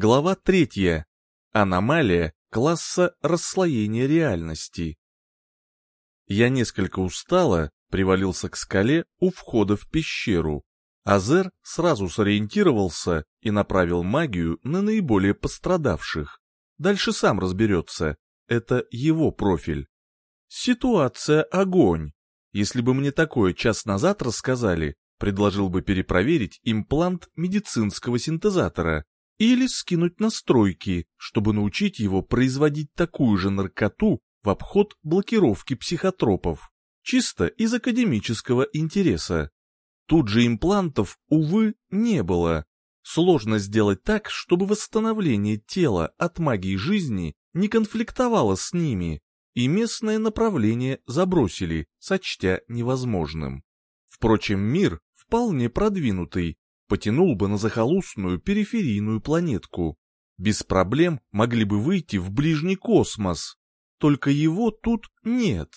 Глава третья. Аномалия класса расслоения реальности. Я несколько устало привалился к скале у входа в пещеру. Азер сразу сориентировался и направил магию на наиболее пострадавших. Дальше сам разберется, это его профиль. Ситуация огонь. Если бы мне такое час назад рассказали, предложил бы перепроверить имплант медицинского синтезатора или скинуть настройки, чтобы научить его производить такую же наркоту в обход блокировки психотропов, чисто из академического интереса. Тут же имплантов, увы, не было. Сложно сделать так, чтобы восстановление тела от магии жизни не конфликтовало с ними, и местное направление забросили, сочтя невозможным. Впрочем, мир вполне продвинутый, потянул бы на захолустную периферийную планетку. Без проблем могли бы выйти в ближний космос. Только его тут нет.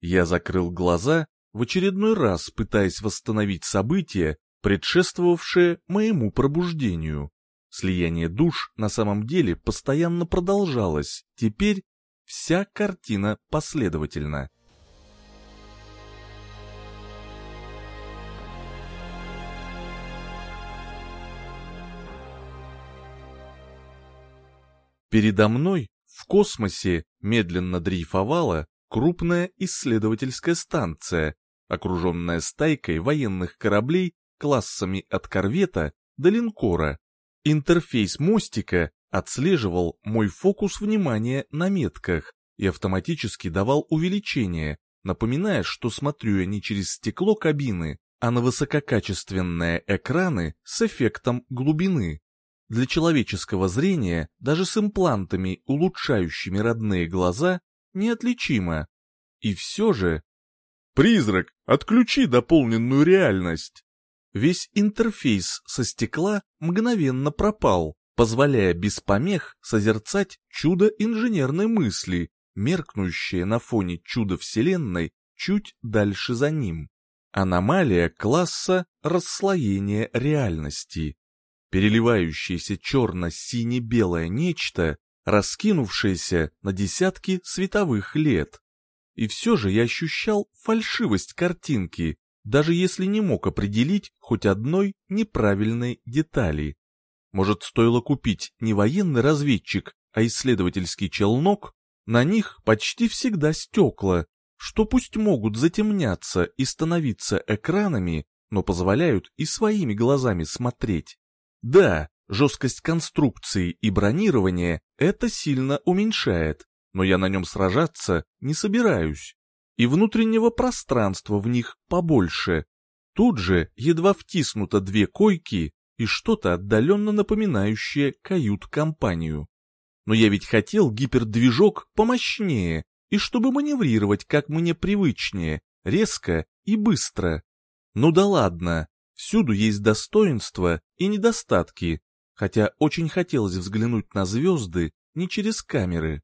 Я закрыл глаза, в очередной раз пытаясь восстановить события, предшествовавшие моему пробуждению. Слияние душ на самом деле постоянно продолжалось, теперь вся картина последовательна. Передо мной в космосе медленно дрейфовала крупная исследовательская станция, окруженная стайкой военных кораблей классами от корвета до линкора. Интерфейс мостика отслеживал мой фокус внимания на метках и автоматически давал увеличение, напоминая, что смотрю я не через стекло кабины, а на высококачественные экраны с эффектом глубины. Для человеческого зрения, даже с имплантами, улучшающими родные глаза, неотличимо. И все же... «Призрак, отключи дополненную реальность!» Весь интерфейс со стекла мгновенно пропал, позволяя без помех созерцать чудо инженерной мысли, меркнущее на фоне чуда Вселенной чуть дальше за ним. Аномалия класса расслоения реальности переливающееся черно-сине-белое нечто, раскинувшееся на десятки световых лет. И все же я ощущал фальшивость картинки, даже если не мог определить хоть одной неправильной детали. Может, стоило купить не военный разведчик, а исследовательский челнок? На них почти всегда стекла, что пусть могут затемняться и становиться экранами, но позволяют и своими глазами смотреть. Да, жесткость конструкции и бронирования это сильно уменьшает, но я на нем сражаться не собираюсь. И внутреннего пространства в них побольше. Тут же едва втиснуто две койки и что-то отдаленно напоминающее кают-компанию. Но я ведь хотел гипердвижок помощнее, и чтобы маневрировать как мне привычнее, резко и быстро. Ну да ладно, Всюду есть достоинства и недостатки, хотя очень хотелось взглянуть на звезды не через камеры.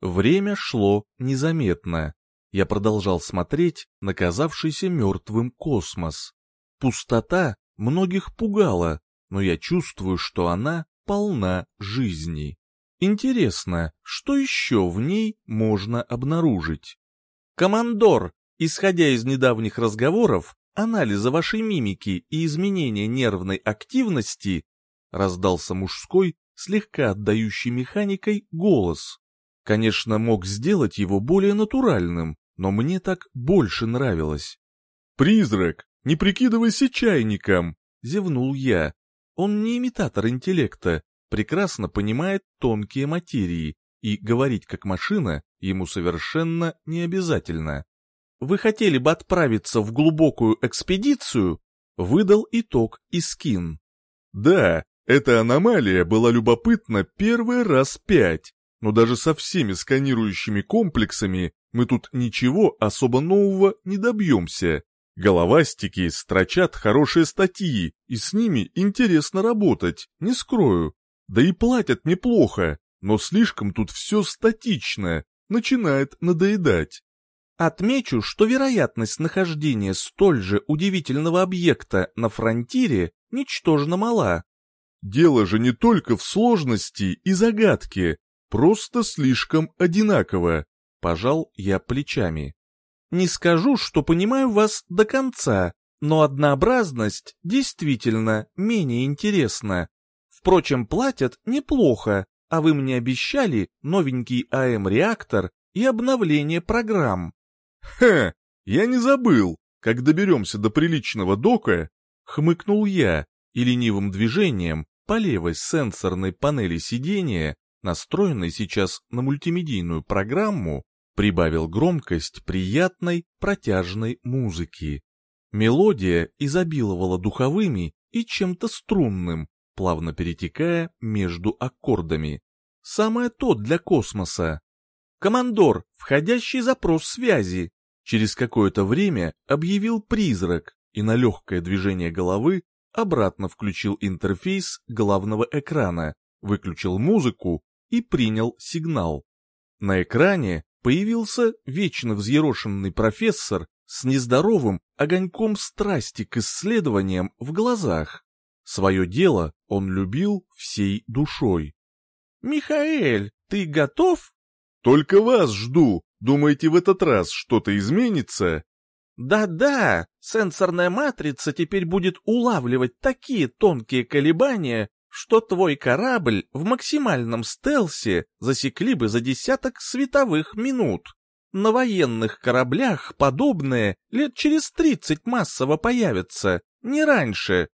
Время шло незаметно. Я продолжал смотреть на казавшийся мертвым космос. Пустота многих пугала, но я чувствую, что она полна жизни. Интересно, что еще в ней можно обнаружить? Командор, исходя из недавних разговоров, анализа вашей мимики и изменения нервной активности, раздался мужской, слегка отдающий механикой, голос. Конечно, мог сделать его более натуральным, но мне так больше нравилось. «Призрак, не прикидывайся чайником!» — зевнул я. Он не имитатор интеллекта, прекрасно понимает тонкие материи, и говорить как машина ему совершенно не обязательно вы хотели бы отправиться в глубокую экспедицию, выдал итог Искин. Да, эта аномалия была любопытна первый раз пять, но даже со всеми сканирующими комплексами мы тут ничего особо нового не добьемся. Головастики строчат хорошие статьи, и с ними интересно работать, не скрою. Да и платят неплохо, но слишком тут все статично, начинает надоедать. Отмечу, что вероятность нахождения столь же удивительного объекта на фронтире ничтожно мала. Дело же не только в сложности и загадке, просто слишком одинаково. Пожал я плечами. Не скажу, что понимаю вас до конца, но однообразность действительно менее интересна. Впрочем, платят неплохо, а вы мне обещали новенький АМ-реактор и обновление программ. Хе, я не забыл, как доберемся до приличного дока, хмыкнул я и ленивым движением по левой сенсорной панели сидения, настроенной сейчас на мультимедийную программу, прибавил громкость приятной протяжной музыки. Мелодия изобиловала духовыми и чем-то струнным, плавно перетекая между аккордами. Самое то для космоса. «Командор, входящий запрос связи!» Через какое-то время объявил призрак и на легкое движение головы обратно включил интерфейс главного экрана, выключил музыку и принял сигнал. На экране появился вечно взъерошенный профессор с нездоровым огоньком страсти к исследованиям в глазах. Свое дело он любил всей душой. «Михаэль, ты готов?» «Только вас жду. Думаете, в этот раз что-то изменится?» «Да-да, сенсорная матрица теперь будет улавливать такие тонкие колебания, что твой корабль в максимальном стелсе засекли бы за десяток световых минут. На военных кораблях подобное лет через тридцать массово появится, не раньше.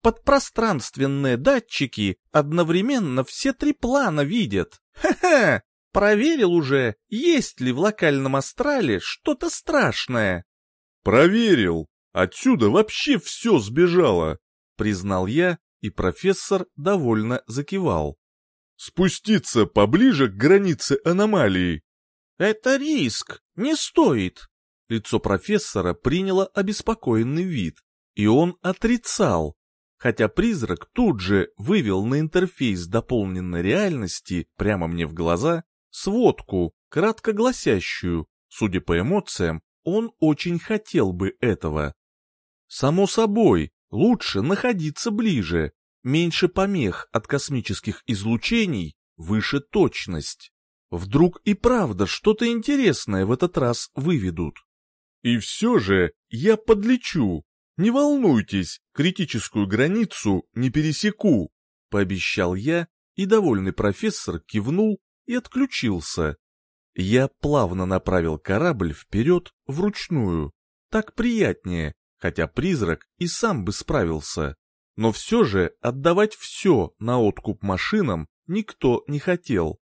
Подпространственные датчики одновременно все три плана видят. Ха-ха! Проверил уже, есть ли в локальном астрале что-то страшное. Проверил. Отсюда вообще все сбежало, признал я, и профессор довольно закивал. Спуститься поближе к границе аномалии. Это риск, не стоит. Лицо профессора приняло обеспокоенный вид, и он отрицал, хотя призрак тут же вывел на интерфейс дополненной реальности прямо мне в глаза сводку, кратко гласящую, судя по эмоциям, он очень хотел бы этого. Само собой, лучше находиться ближе, меньше помех от космических излучений, выше точность. Вдруг и правда что-то интересное в этот раз выведут. И все же я подлечу. Не волнуйтесь, критическую границу не пересеку, пообещал я, и довольный профессор кивнул и отключился. Я плавно направил корабль вперед вручную. Так приятнее, хотя призрак и сам бы справился. Но все же отдавать все на откуп машинам никто не хотел.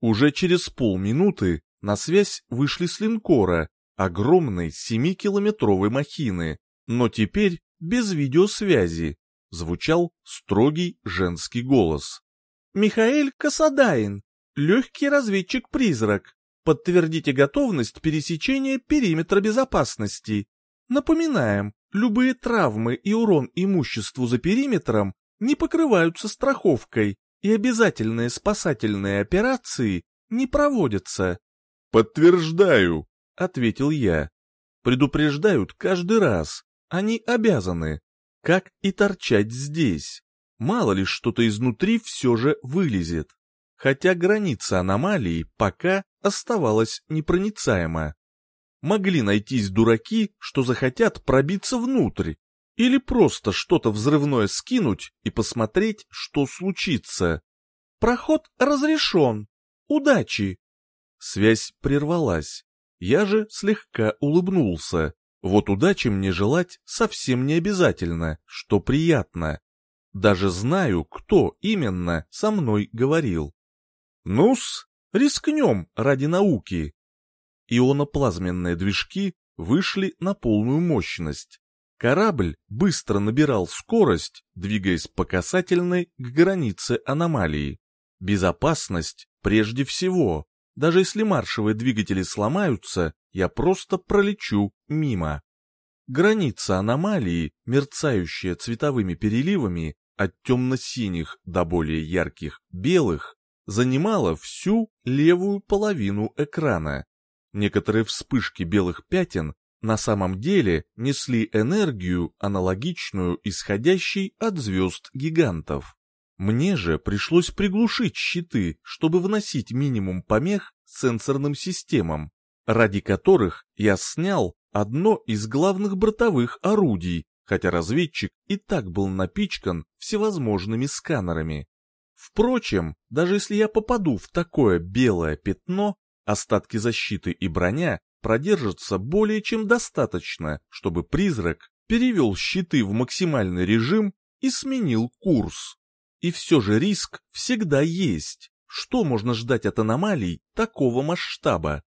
Уже через полминуты на связь вышли с линкора, огромной семикилометровой махины, но теперь без видеосвязи, звучал строгий женский голос. «Михаэль Касадаин, легкий разведчик-призрак, подтвердите готовность пересечения периметра безопасности. Напоминаем, любые травмы и урон имуществу за периметром не покрываются страховкой, и обязательные спасательные операции не проводятся. «Подтверждаю», — ответил я. «Предупреждают каждый раз. Они обязаны. Как и торчать здесь. Мало ли что-то изнутри все же вылезет. Хотя граница аномалии пока оставалась непроницаема. Могли найтись дураки, что захотят пробиться внутрь, или просто что-то взрывное скинуть и посмотреть, что случится. Проход разрешен. Удачи. Связь прервалась. Я же слегка улыбнулся. Вот удачи мне желать совсем не обязательно, что приятно. Даже знаю, кто именно со мной говорил. Ну-с, рискнем ради науки. Ионоплазменные движки вышли на полную мощность. Корабль быстро набирал скорость, двигаясь по касательной к границе аномалии. Безопасность прежде всего. Даже если маршевые двигатели сломаются, я просто пролечу мимо. Граница аномалии, мерцающая цветовыми переливами от темно-синих до более ярких белых, занимала всю левую половину экрана. Некоторые вспышки белых пятен на самом деле несли энергию, аналогичную исходящей от звезд гигантов. Мне же пришлось приглушить щиты, чтобы вносить минимум помех сенсорным системам, ради которых я снял одно из главных бортовых орудий, хотя разведчик и так был напичкан всевозможными сканерами. Впрочем, даже если я попаду в такое белое пятно, остатки защиты и броня продержатся более чем достаточно, чтобы призрак перевел щиты в максимальный режим и сменил курс. И все же риск всегда есть. Что можно ждать от аномалий такого масштаба?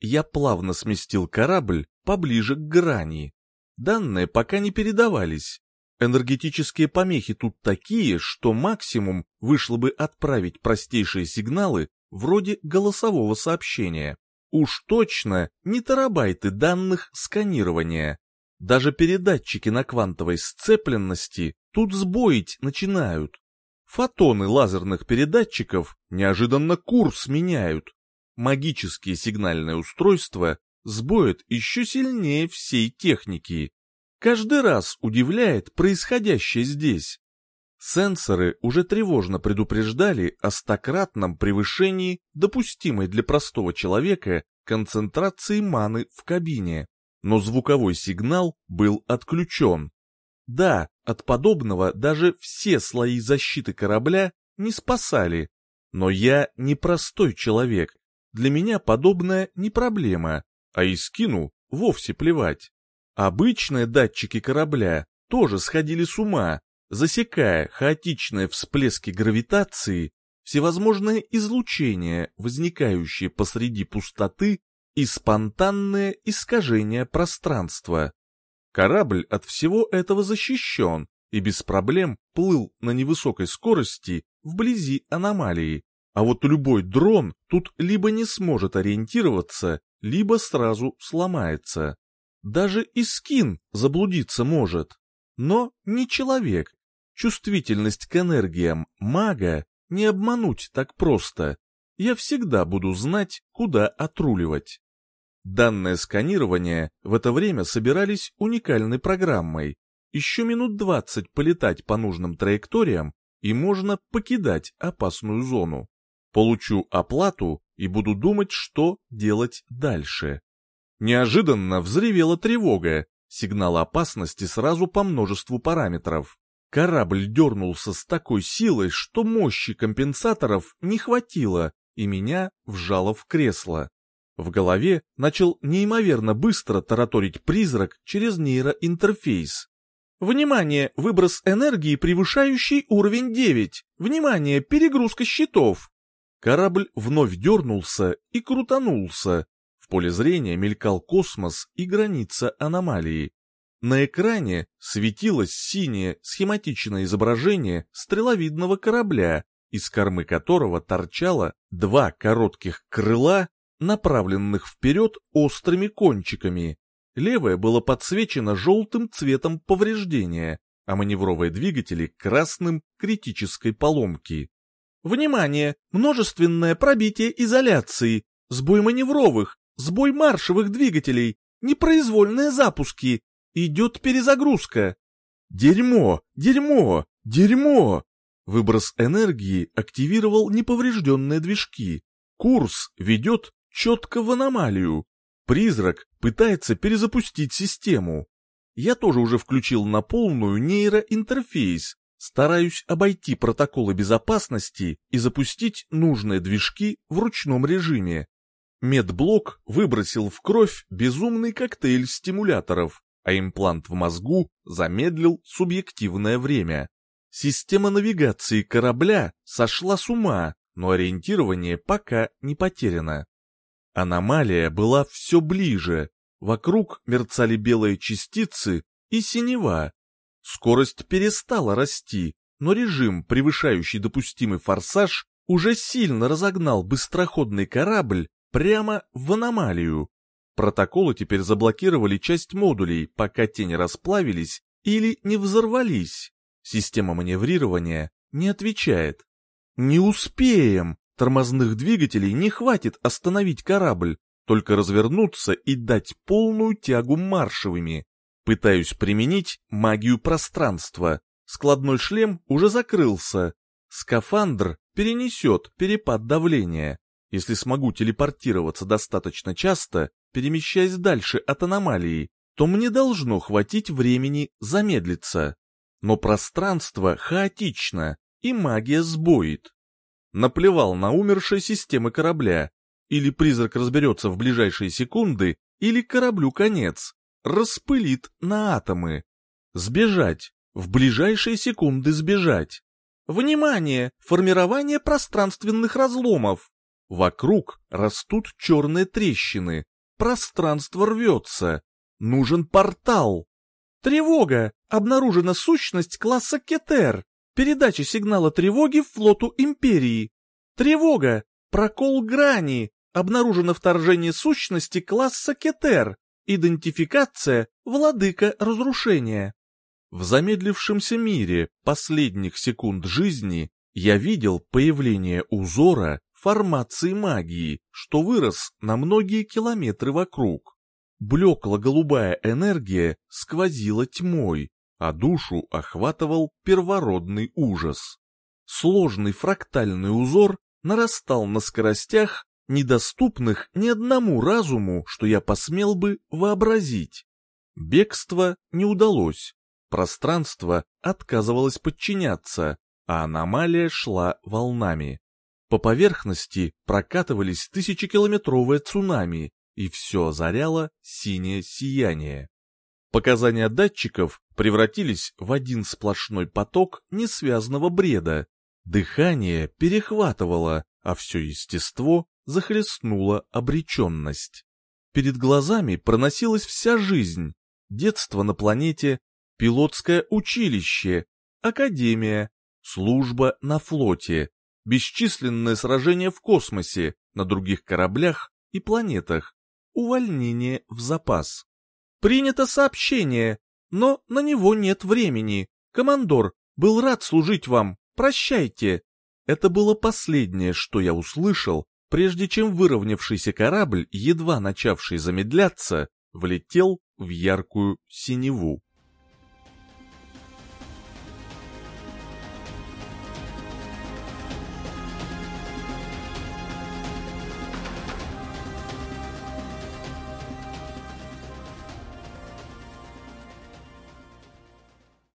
Я плавно сместил корабль поближе к грани. Данные пока не передавались. Энергетические помехи тут такие, что максимум вышло бы отправить простейшие сигналы вроде голосового сообщения. Уж точно не терабайты данных сканирования. Даже передатчики на квантовой сцепленности тут сбоить начинают. Фотоны лазерных передатчиков неожиданно курс меняют. Магические сигнальные устройства сбоят еще сильнее всей техники. Каждый раз удивляет происходящее здесь. Сенсоры уже тревожно предупреждали о стократном превышении допустимой для простого человека концентрации маны в кабине, но звуковой сигнал был отключен. Да, от подобного даже все слои защиты корабля не спасали, но я не простой человек, для меня подобное не проблема, а и скину вовсе плевать. Обычные датчики корабля тоже сходили с ума, засекая хаотичные всплески гравитации, всевозможные излучения, возникающие посреди пустоты, и спонтанное искажение пространства. Корабль от всего этого защищен и без проблем плыл на невысокой скорости вблизи аномалии, а вот любой дрон тут либо не сможет ориентироваться, либо сразу сломается. Даже и скин заблудиться может. Но не человек, Чувствительность к энергиям мага не обмануть так просто. Я всегда буду знать, куда отруливать. Данное сканирование в это время собирались уникальной программой. Еще минут двадцать полетать по нужным траекториям, и можно покидать опасную зону. Получу оплату и буду думать, что делать дальше. Неожиданно взревела тревога, сигнал опасности сразу по множеству параметров. Корабль дернулся с такой силой, что мощи компенсаторов не хватило, и меня вжало в кресло. В голове начал неимоверно быстро тараторить призрак через нейроинтерфейс. «Внимание! Выброс энергии, превышающий уровень 9! Внимание! Перегрузка щитов!» Корабль вновь дернулся и крутанулся. В поле зрения мелькал космос и граница аномалии. На экране светилось синее схематичное изображение стреловидного корабля, из кормы которого торчало два коротких крыла, направленных вперед острыми кончиками. Левое было подсвечено желтым цветом повреждения, а маневровые двигатели красным критической поломки. Внимание! Множественное пробитие изоляции, сбой маневровых, сбой маршевых двигателей, непроизвольные запуски, Идет перезагрузка. Дерьмо, дерьмо, дерьмо. Выброс энергии активировал неповрежденные движки. Курс ведет четко в аномалию. Призрак пытается перезапустить систему. Я тоже уже включил на полную нейроинтерфейс, стараюсь обойти протоколы безопасности и запустить нужные движки в ручном режиме. Медблок выбросил в кровь безумный коктейль стимуляторов а имплант в мозгу замедлил субъективное время. Система навигации корабля сошла с ума, но ориентирование пока не потеряно. Аномалия была все ближе, вокруг мерцали белые частицы и синева. Скорость перестала расти, но режим, превышающий допустимый форсаж, уже сильно разогнал быстроходный корабль прямо в аномалию. Протоколы теперь заблокировали часть модулей, пока те не расплавились или не взорвались. Система маневрирования не отвечает. Не успеем! Тормозных двигателей не хватит остановить корабль, только развернуться и дать полную тягу маршевыми. Пытаюсь применить магию пространства. Складной шлем уже закрылся, Скафандр перенесет перепад давления, если смогу телепортироваться достаточно часто, перемещаясь дальше от аномалии, то мне должно хватить времени замедлиться. Но пространство хаотично, и магия сбоит. Наплевал на умершие системы корабля. Или призрак разберется в ближайшие секунды, или кораблю конец. Распылит на атомы. Сбежать. В ближайшие секунды сбежать. Внимание! Формирование пространственных разломов. Вокруг растут черные трещины. Пространство рвется. Нужен портал. Тревога! Обнаружена сущность класса Кетер. Передача сигнала тревоги флоту Империи. Тревога! Прокол грани. Обнаружено вторжение сущности класса Кетер. Идентификация Владыка Разрушения. В замедлившемся мире последних секунд жизни я видел появление узора формации магии, что вырос на многие километры вокруг. Блекла-голубая энергия сквозила тьмой, а душу охватывал первородный ужас. Сложный фрактальный узор нарастал на скоростях, недоступных ни одному разуму, что я посмел бы вообразить. Бегство не удалось, Пространство отказывалось подчиняться, а аномалия шла волнами. По поверхности прокатывались тысячекилометровые цунами, и все озаряло синее сияние. Показания датчиков превратились в один сплошной поток несвязного бреда. Дыхание перехватывало, а все естество захлестнула обреченность. Перед глазами проносилась вся жизнь, детство на планете, пилотское училище, академия, служба на флоте, бесчисленные сражения в космосе, на других кораблях и планетах, увольнение в запас. Принято сообщение, но на него нет времени. Командор, был рад служить вам, прощайте. Это было последнее, что я услышал, прежде чем выровнявшийся корабль, едва начавший замедляться, влетел в яркую синеву.